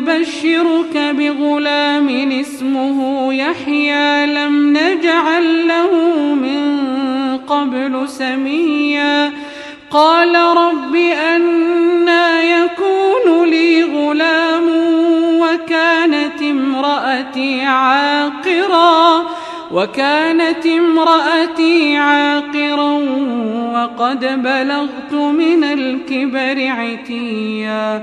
نبشرك بغلام اسمه يحيى لم نجعل له من قبل سميا. قال رب أنا يكون لي غلام وكانت امرأتي عاقرا وكانت امرأتي عاقرا وقد بلغت من الكبر عتيا.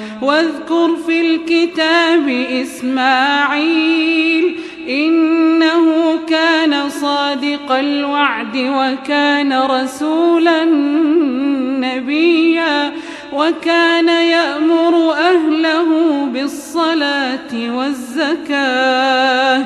واذكر في الكتاب إسماعيل إنه كان صادق الوعد وكان رسولا نبيا وكان يأمر أهله بالصلاة والزكاة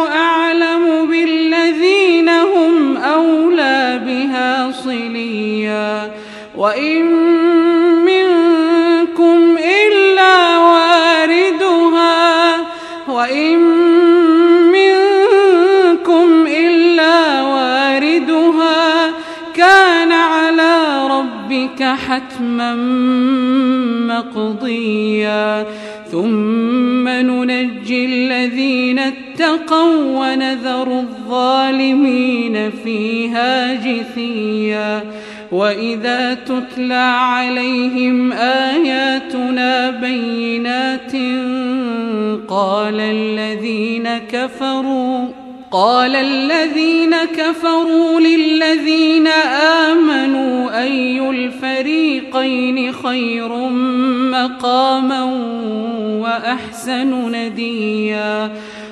تتلى عليهم آياتنا بينات قال الذين كفروا قال الذين كفروا للذين آمنوا أي الفريقين خير مقاما وأحسن نديا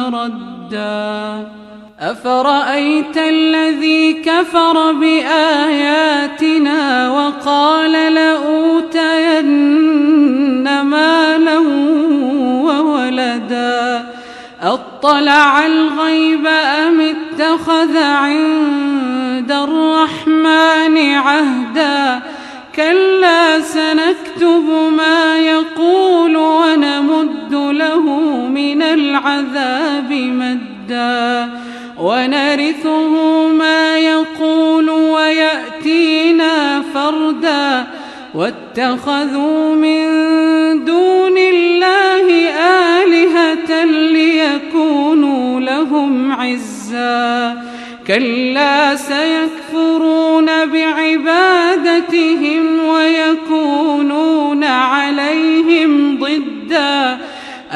مردا أفرأيت الذي كفر بآياتنا وقال لأوتين مالا وولدا أطلع الغيب أم اتخذ عند الرحمن عهدا كلا سنكتب ما يقول ونمد له من العذاب مدا ونرثه ما يقول ويأتينا فردا واتخذوا من دون الله آلهة ليكونوا لهم عزا كلا سيكفرون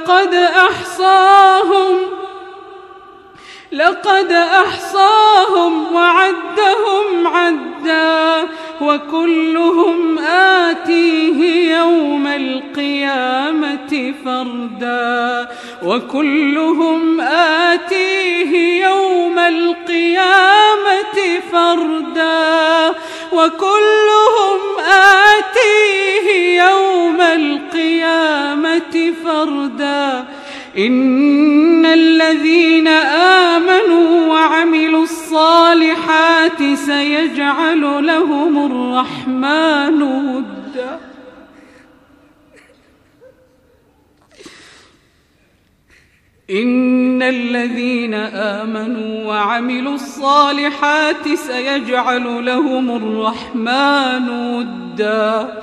لقد أحصاهم لقد أحصاهم وعدهم عدا وكلهم آتيه يوم القيامة فردا. وكلهم آتيه يوم القيامة فردا. وكلهم آتيه يوم القيامة إن الذين آمنوا وعملوا الصالحات سيجعل لهم الرحمن ودا. إن الذين آمنوا وعملوا الصالحات سيجعل لهم الرحمن ودا.